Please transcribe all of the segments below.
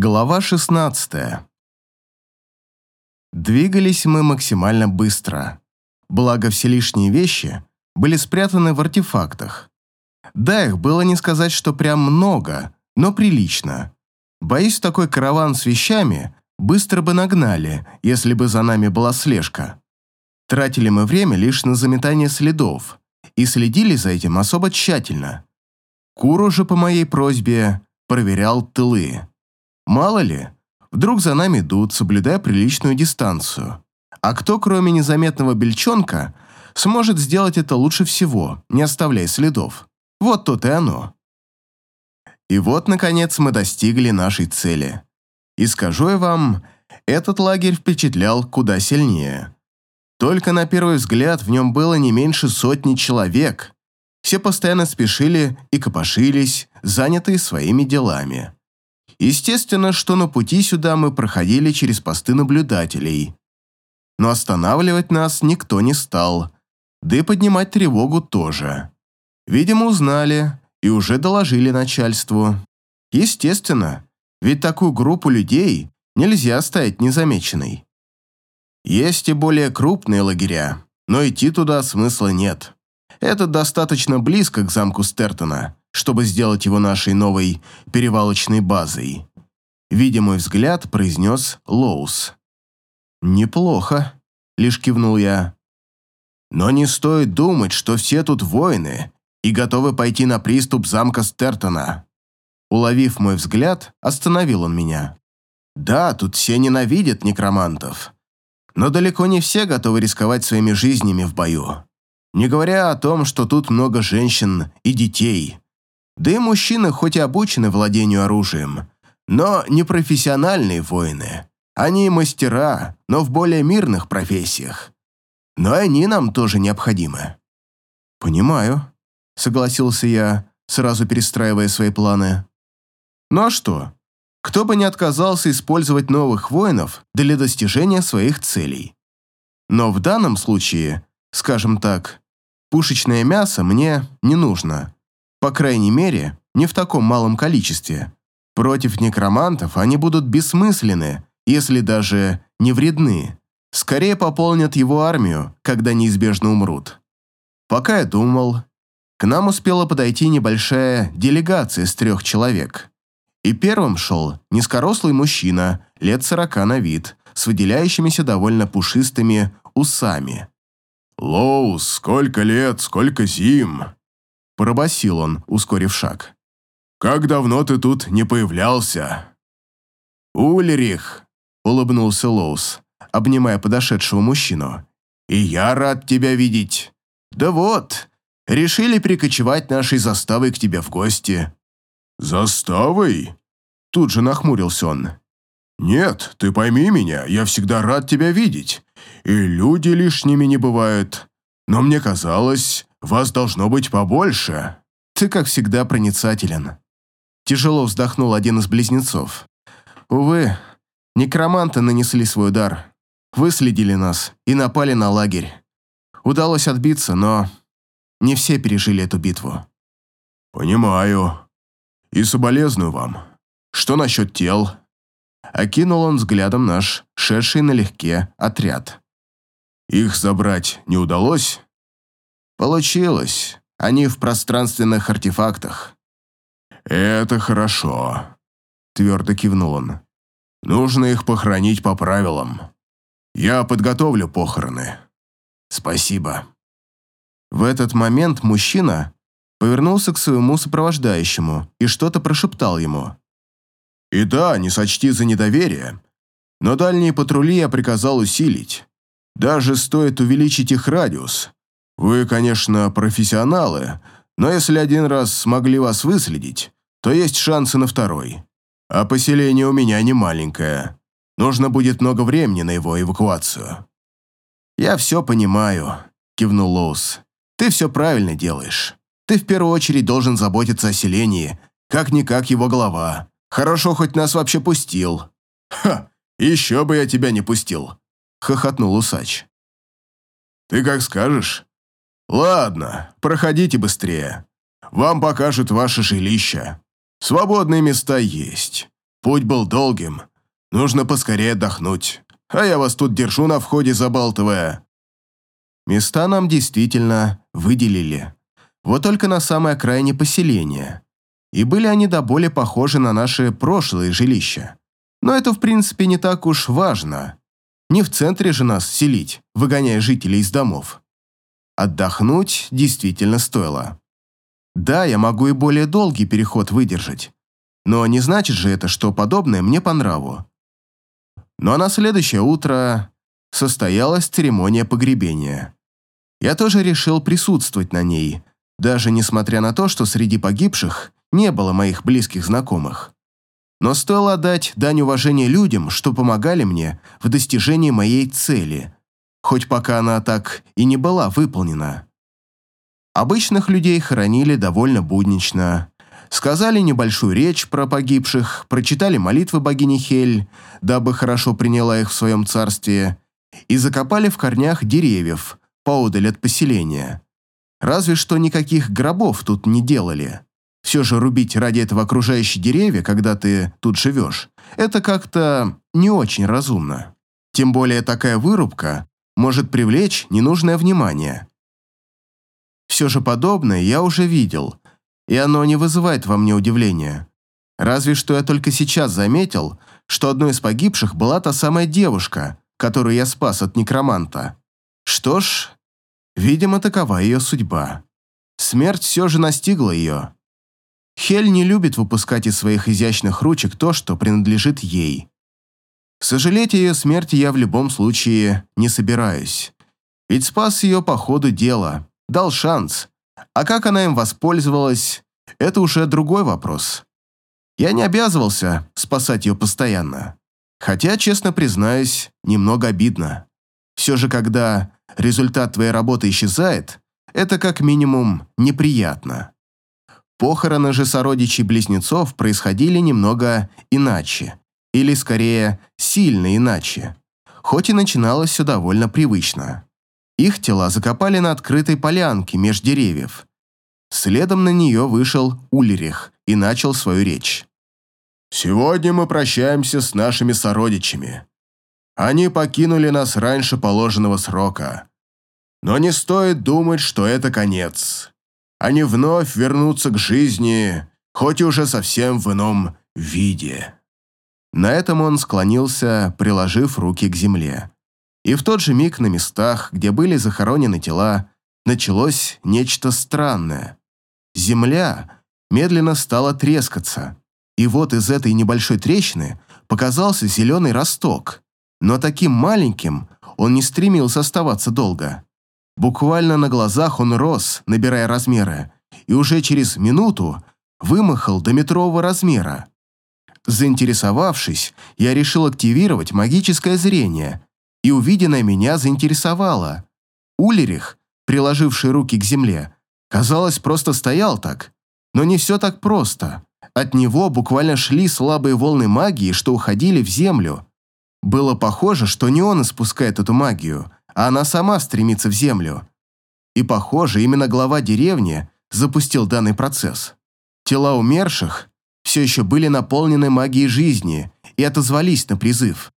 Глава 16. Двигались мы максимально быстро. Благо, все лишние вещи были спрятаны в артефактах. Да, их было не сказать, что прям много, но прилично. Боюсь, такой караван с вещами быстро бы нагнали, если бы за нами была слежка. Тратили мы время лишь на заметание следов и следили за этим особо тщательно. Куру же по моей просьбе проверял тылы. Мало ли, вдруг за нами идут, соблюдая приличную дистанцию. А кто, кроме незаметного бельчонка, сможет сделать это лучше всего, не оставляя следов? Вот тут и оно. И вот, наконец, мы достигли нашей цели. И скажу я вам, этот лагерь впечатлял куда сильнее. Только на первый взгляд в нем было не меньше сотни человек. Все постоянно спешили и копошились, занятые своими делами. Естественно, что на пути сюда мы проходили через посты наблюдателей. Но останавливать нас никто не стал, да и поднимать тревогу тоже. Видимо, узнали и уже доложили начальству. Естественно, ведь такую группу людей нельзя оставить незамеченной. Есть и более крупные лагеря, но идти туда смысла нет. Это достаточно близко к замку Стертона, чтобы сделать его нашей новой перевалочной базой. Видя мой взгляд, произнес Лоус. «Неплохо», — лишь кивнул я. «Но не стоит думать, что все тут воины и готовы пойти на приступ замка Стертона». Уловив мой взгляд, остановил он меня. «Да, тут все ненавидят некромантов, но далеко не все готовы рисковать своими жизнями в бою. Не говоря о том, что тут много женщин и детей. Да и мужчины хоть и обучены владению оружием, но не профессиональные воины. Они мастера, но в более мирных профессиях. Но они нам тоже необходимы. Понимаю, согласился я, сразу перестраивая свои планы. Ну а что? Кто бы не отказался использовать новых воинов для достижения своих целей. Но в данном случае, скажем так, пушечное мясо мне не нужно. По крайней мере, не в таком малом количестве. Против некромантов они будут бессмысленны, если даже не вредны. Скорее пополнят его армию, когда неизбежно умрут. Пока я думал, к нам успела подойти небольшая делегация из трех человек. И первым шел низкорослый мужчина, лет сорока на вид, с выделяющимися довольно пушистыми усами. «Лоус, сколько лет, сколько зим!» Пробасил он, ускорив шаг. «Как давно ты тут не появлялся?» «Ульрих», — улыбнулся Лоус, обнимая подошедшего мужчину. «И я рад тебя видеть. Да вот, решили прикочевать нашей заставой к тебе в гости». «Заставой?» Тут же нахмурился он. «Нет, ты пойми меня, я всегда рад тебя видеть. И люди лишними не бывают. Но мне казалось, вас должно быть побольше». «Ты, как всегда, проницателен». Тяжело вздохнул один из близнецов. «Увы, некроманты нанесли свой удар. Выследили нас и напали на лагерь. Удалось отбиться, но не все пережили эту битву». «Понимаю. И соболезную вам. Что насчет тел?» Окинул он взглядом наш, шедший налегке, отряд. «Их забрать не удалось?» Получилось. Они в пространственных артефактах. Это хорошо, твердо кивнул он. Нужно их похоронить по правилам. Я подготовлю похороны. Спасибо. В этот момент мужчина повернулся к своему сопровождающему и что-то прошептал ему. «И да, не сочти за недоверие, но дальние патрули я приказал усилить. Даже стоит увеличить их радиус. Вы, конечно, профессионалы, но если один раз смогли вас выследить, то есть шансы на второй. А поселение у меня не маленькое. Нужно будет много времени на его эвакуацию». «Я все понимаю», — кивнул Лоус. «Ты все правильно делаешь. Ты в первую очередь должен заботиться о селении, как-никак его глава. Хорошо, хоть нас вообще пустил». «Ха, еще бы я тебя не пустил», — хохотнул усач. «Ты как скажешь. «Ладно, проходите быстрее. Вам покажут ваше жилище. Свободные места есть. Путь был долгим. Нужно поскорее отдохнуть. А я вас тут держу на входе, забалтывая». Места нам действительно выделили. Вот только на самой окраине поселения. И были они до боли похожи на наши прошлые жилища. Но это, в принципе, не так уж важно. Не в центре же нас селить, выгоняя жителей из домов. Отдохнуть действительно стоило. Да, я могу и более долгий переход выдержать. Но не значит же это, что подобное мне по нраву. Ну а на следующее утро состоялась церемония погребения. Я тоже решил присутствовать на ней, даже несмотря на то, что среди погибших не было моих близких знакомых. Но стоило отдать дань уважения людям, что помогали мне в достижении моей цели, хоть пока она так и не была выполнена. Обычных людей хоронили довольно буднично. Сказали небольшую речь про погибших, прочитали молитвы богини Хель, дабы хорошо приняла их в своем царстве, и закопали в корнях деревьев, поодаль от поселения. Разве что никаких гробов тут не делали. Все же рубить ради этого окружающие деревья, когда ты тут живешь, это как-то не очень разумно. Тем более такая вырубка может привлечь ненужное внимание. Все же подобное я уже видел, и оно не вызывает во мне удивления. Разве что я только сейчас заметил, что одной из погибших была та самая девушка, которую я спас от некроманта. Что ж, видимо, такова ее судьба. Смерть все же настигла ее. Хель не любит выпускать из своих изящных ручек то, что принадлежит ей. Сожалеть о ее смерти я в любом случае не собираюсь. Ведь спас ее по ходу дела, дал шанс. А как она им воспользовалась, это уже другой вопрос. Я не обязывался спасать ее постоянно. Хотя, честно признаюсь, немного обидно. Все же, когда результат твоей работы исчезает, это как минимум неприятно. Похороны же сородичей-близнецов происходили немного иначе, или скорее сильно иначе, хоть и начиналось все довольно привычно. Их тела закопали на открытой полянке меж деревьев. Следом на нее вышел Ульрих и начал свою речь. «Сегодня мы прощаемся с нашими сородичами. Они покинули нас раньше положенного срока. Но не стоит думать, что это конец они вновь вернутся к жизни, хоть и уже совсем в ином виде. На этом он склонился, приложив руки к земле. И в тот же миг на местах, где были захоронены тела, началось нечто странное. Земля медленно стала трескаться, и вот из этой небольшой трещины показался зеленый росток, но таким маленьким он не стремился оставаться долго. Буквально на глазах он рос, набирая размеры, и уже через минуту вымахал до метрового размера. Заинтересовавшись, я решил активировать магическое зрение, и увиденное меня заинтересовало. Улерих, приложивший руки к земле, казалось, просто стоял так. Но не все так просто. От него буквально шли слабые волны магии, что уходили в землю. Было похоже, что не он испускает эту магию, а она сама стремится в землю. И, похоже, именно глава деревни запустил данный процесс. Тела умерших все еще были наполнены магией жизни и отозвались на призыв.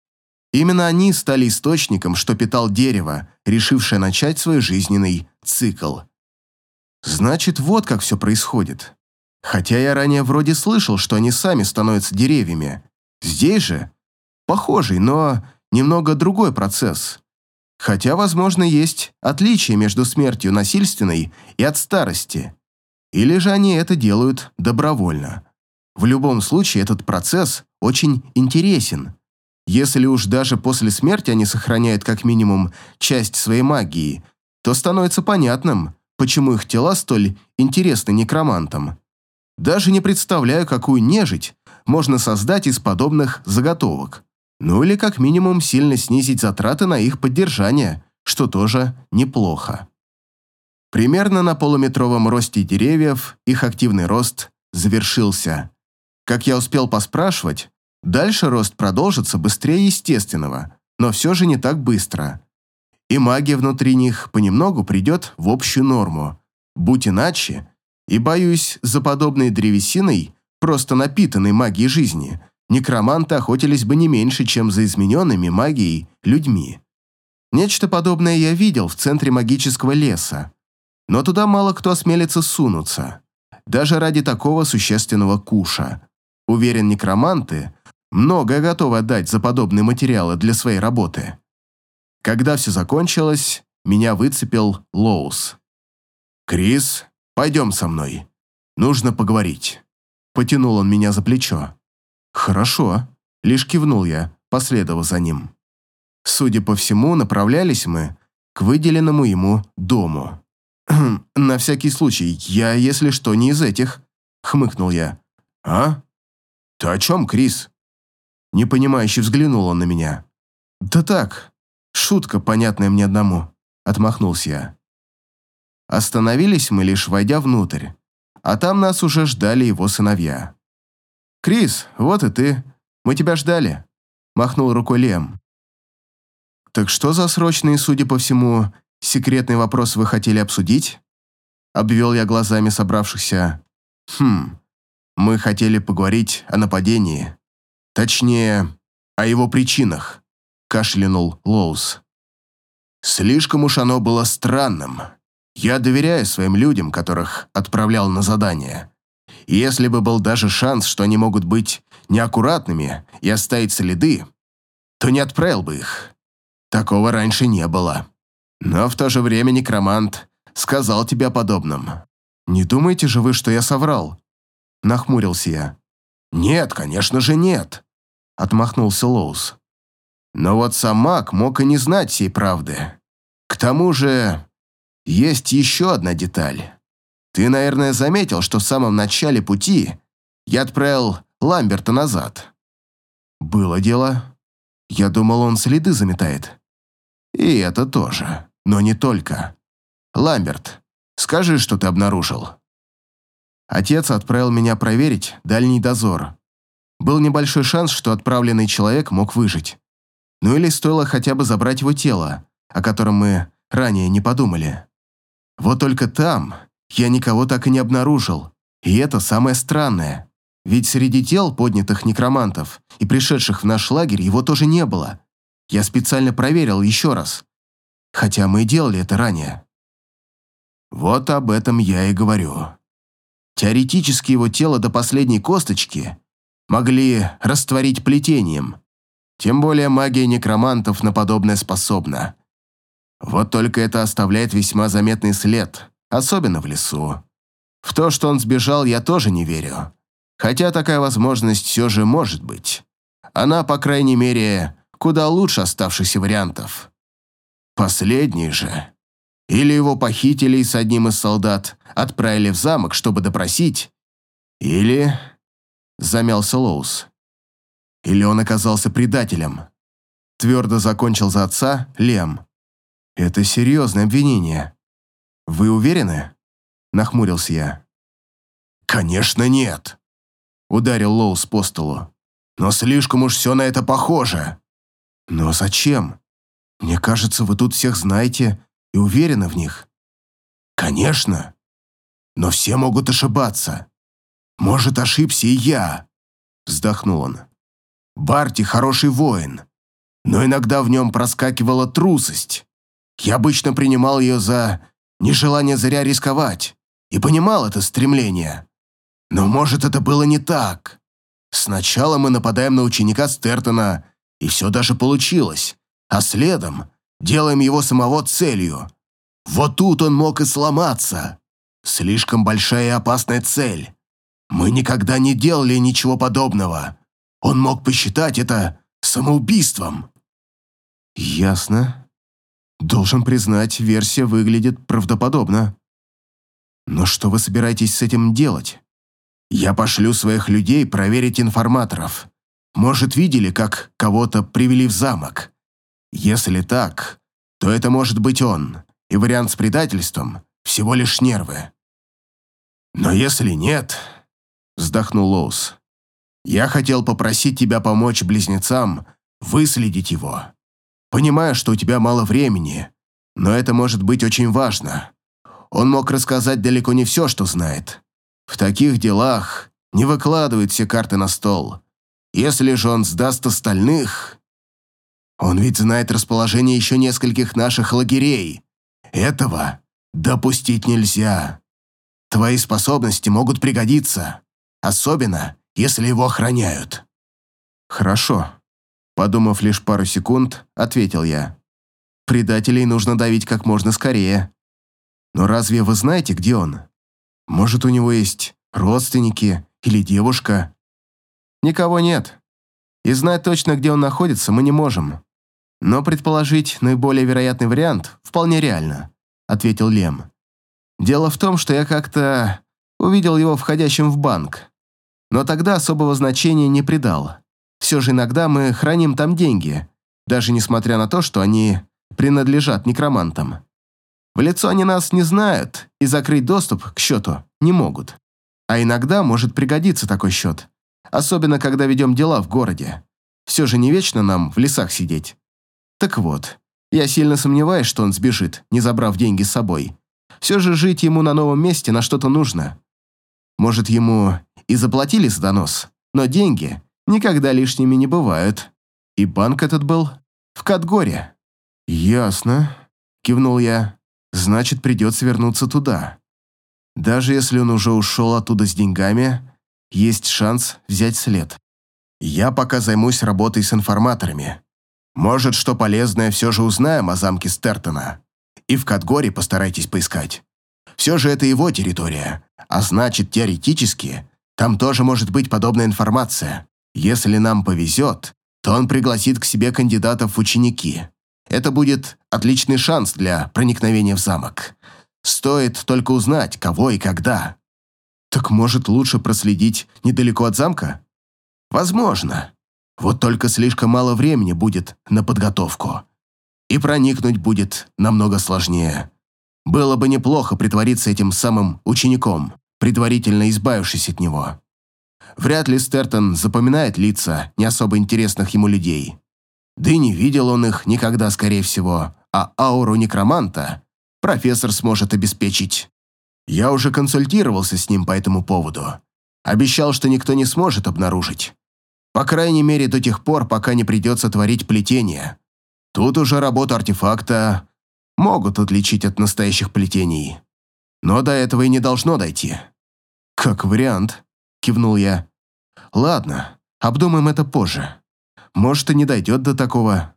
Именно они стали источником, что питал дерево, решившее начать свой жизненный цикл. Значит, вот как все происходит. Хотя я ранее вроде слышал, что они сами становятся деревьями. Здесь же похожий, но немного другой процесс. Хотя, возможно, есть отличие между смертью насильственной и от старости. Или же они это делают добровольно. В любом случае, этот процесс очень интересен. Если уж даже после смерти они сохраняют как минимум часть своей магии, то становится понятным, почему их тела столь интересны некромантам. Даже не представляю, какую нежить можно создать из подобных заготовок. Ну или как минимум сильно снизить затраты на их поддержание, что тоже неплохо. Примерно на полуметровом росте деревьев их активный рост завершился. Как я успел поспрашивать, дальше рост продолжится быстрее естественного, но все же не так быстро. И магия внутри них понемногу придет в общую норму. Будь иначе, и боюсь, за подобной древесиной, просто напитанной магией жизни, некроманты охотились бы не меньше, чем за измененными магией людьми. Нечто подобное я видел в центре магического леса, но туда мало кто осмелится сунуться, даже ради такого существенного куша. Уверен, некроманты многое готовы отдать за подобные материалы для своей работы. Когда все закончилось, меня выцепил Лоус. «Крис, пойдем со мной. Нужно поговорить». Потянул он меня за плечо. «Хорошо», — лишь кивнул я, последовав за ним. Судя по всему, направлялись мы к выделенному ему дому. «На всякий случай, я, если что, не из этих», — хмыкнул я. «А? Ты о чем, Крис?» Непонимающе взглянул он на меня. «Да так, шутка, понятная мне одному», — отмахнулся я. Остановились мы лишь войдя внутрь, а там нас уже ждали его сыновья. «Крис, вот и ты. Мы тебя ждали», — махнул рукой Лем. «Так что за срочный, судя по всему, секретный вопрос вы хотели обсудить?» Обвел я глазами собравшихся. «Хм, мы хотели поговорить о нападении. Точнее, о его причинах», — кашлянул Лоус. «Слишком уж оно было странным. Я доверяю своим людям, которых отправлял на задание. Если бы был даже шанс, что они могут быть неаккуратными и оставить следы, то не отправил бы их. Такого раньше не было. Но в то же время некромант сказал тебе о подобном. Не думаете же вы, что я соврал? Нахмурился я. Нет, конечно же нет. Отмахнулся Лоус. Но вот сам маг мог и не знать всей правды. К тому же, есть еще одна деталь. Ты, наверное, заметил, что в самом начале пути я отправил Ламберта назад. Было дело. Я думал, он следы заметает. И это тоже, но не только. Ламберт, скажи, что ты обнаружил. Отец отправил меня проверить дальний дозор. Был небольшой шанс, что отправленный человек мог выжить. Ну или стоило хотя бы забрать его тело, о котором мы ранее не подумали. Вот только там я никого так и не обнаружил. И это самое странное. Ведь среди тел, поднятых некромантов и пришедших в наш лагерь, его тоже не было. Я специально проверил еще раз. Хотя мы и делали это ранее. Вот об этом я и говорю. Теоретически его тело до последней косточки могли растворить плетением. Тем более магия некромантов на подобное способна. Вот только это оставляет весьма заметный след особенно в лесу. В то, что он сбежал, я тоже не верю. Хотя такая возможность все же может быть. Она, по крайней мере, куда лучше оставшихся вариантов. Последний же. Или его похитили с одним из солдат, отправили в замок, чтобы допросить. Или... Замялся Лоус. Или он оказался предателем. Твердо закончил за отца Лем. Это серьезное обвинение. «Вы уверены?» – нахмурился я. «Конечно нет!» – ударил Лоус по столу. «Но слишком уж все на это похоже!» «Но зачем? Мне кажется, вы тут всех знаете и уверены в них». «Конечно! Но все могут ошибаться. Может, ошибся и я!» – вздохнул он. «Барти хороший воин, но иногда в нем проскакивала трусость. Я обычно принимал ее за нежелание зря рисковать, и понимал это стремление. Но может это было не так. Сначала мы нападаем на ученика Стертона, и все даже получилось, а следом делаем его самого целью. Вот тут он мог и сломаться. Слишком большая и опасная цель. Мы никогда не делали ничего подобного. Он мог посчитать это самоубийством. Ясно. Должен признать, версия выглядит правдоподобно. Но что вы собираетесь с этим делать? Я пошлю своих людей проверить информаторов. Может, видели, как кого-то привели в замок? Если так, то это может быть он, и вариант с предательством – всего лишь нервы. Но если нет, вздохнул Лоус, я хотел попросить тебя помочь близнецам выследить его. Понимаю, что у тебя мало времени, но это может быть очень важно. Он мог рассказать далеко не все, что знает. В таких делах не выкладывают все карты на стол. Если же он сдаст остальных... Он ведь знает расположение еще нескольких наших лагерей. Этого допустить нельзя. Твои способности могут пригодиться, особенно если его охраняют». «Хорошо», — подумав лишь пару секунд, ответил я. «Предателей нужно давить как можно скорее. Но разве вы знаете, где он? Может, у него есть родственники или девушка?» «Никого нет. И знать точно, где он находится, мы не можем. Но предположить наиболее вероятный вариант вполне реально», — ответил Лем. «Дело в том, что я как-то увидел его входящим в банк. Но тогда особого значения не придал. Все же иногда мы храним там деньги, даже несмотря на то, что они принадлежат некромантам. В лицо они нас не знают и закрыть доступ к счету не могут. А иногда может пригодиться такой счет, особенно когда ведем дела в городе. Все же не вечно нам в лесах сидеть. Так вот, я сильно сомневаюсь, что он сбежит, не забрав деньги с собой. Все же жить ему на новом месте на что-то нужно. Может, ему и заплатили за донос, но деньги никогда лишними не бывают. И банк этот был в Катгоре. «Ясно», — кивнул я. «Значит, придется вернуться туда. Даже если он уже ушел оттуда с деньгами, есть шанс взять след. Я пока займусь работой с информаторами. Может, что полезное все же узнаем о замке Стертона. И в Катгоре постарайтесь поискать. Все же это его территория, а значит, теоретически, там тоже может быть подобная информация. Если нам повезет, то он пригласит к себе кандидатов в ученики. Это будет отличный шанс для проникновения в замок. Стоит только узнать, кого и когда. Так может лучше проследить недалеко от замка? Возможно. Вот только слишком мало времени будет на подготовку. И проникнуть будет намного сложнее. Было бы неплохо притвориться этим самым учеником, предварительно избавившись от него. Вряд ли Стертон запоминает лица не особо интересных ему людей. Да и не видел он их никогда, скорее всего, а ауру некроманта профессор сможет обеспечить. Я уже консультировался с ним по этому поводу. Обещал, что никто не сможет обнаружить. По крайней мере, до тех пор, пока не придется творить плетение. Тут уже работу артефакта могут отличить от настоящих плетений. Но до этого и не должно дойти. «Как вариант», — кивнул я. «Ладно, обдумаем это позже. Может, и не дойдет до такого.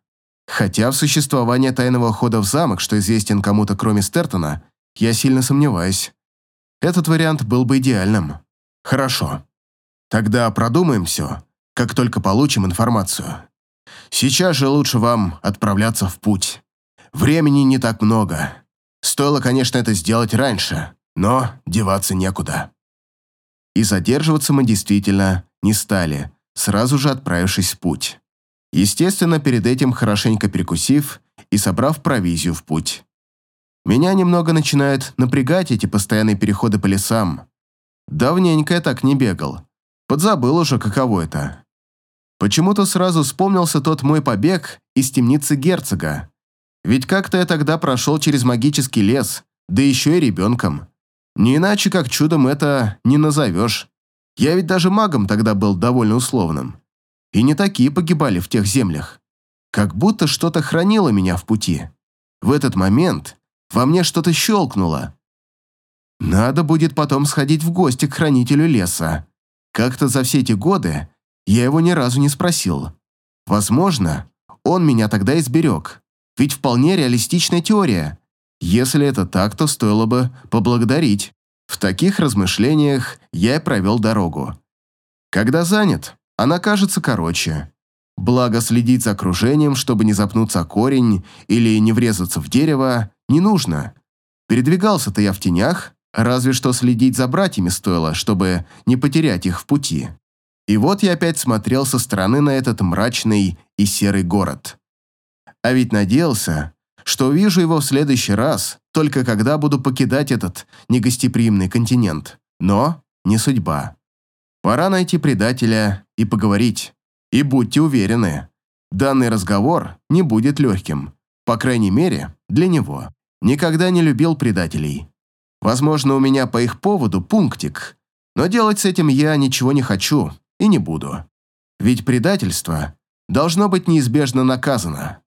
Хотя в существовании тайного хода в замок, что известен кому-то кроме Стертона, я сильно сомневаюсь. Этот вариант был бы идеальным. Хорошо. Тогда продумаем все, как только получим информацию. Сейчас же лучше вам отправляться в путь. Времени не так много. Стоило, конечно, это сделать раньше, но деваться некуда. И задерживаться мы действительно не стали, сразу же отправившись в путь. Естественно, перед этим хорошенько перекусив и собрав провизию в путь. Меня немного начинают напрягать эти постоянные переходы по лесам. Давненько я так не бегал. Подзабыл уже, каково это. Почему-то сразу вспомнился тот мой побег из темницы герцога. Ведь как-то я тогда прошел через магический лес, да еще и ребенком. Не иначе, как чудом это не назовешь. Я ведь даже магом тогда был довольно условным. И не такие погибали в тех землях. Как будто что-то хранило меня в пути. В этот момент во мне что-то щелкнуло. Надо будет потом сходить в гости к хранителю леса. Как-то за все эти годы я его ни разу не спросил. Возможно, он меня тогда изберег. Ведь вполне реалистичная теория. Если это так, то стоило бы поблагодарить. В таких размышлениях я и провел дорогу. Когда занят, она кажется короче. Благо следить за окружением, чтобы не запнуться о корень или не врезаться в дерево, не нужно. Передвигался-то я в тенях, разве что следить за братьями стоило, чтобы не потерять их в пути. И вот я опять смотрел со стороны на этот мрачный и серый город. А ведь надеялся, что увижу его в следующий раз, только когда буду покидать этот негостеприимный континент. Но не судьба. Пора найти предателя и поговорить. И будьте уверены, данный разговор не будет легким. По крайней мере, для него. Никогда не любил предателей. Возможно, у меня по их поводу пунктик, но делать с этим я ничего не хочу и не буду. Ведь предательство должно быть неизбежно наказано.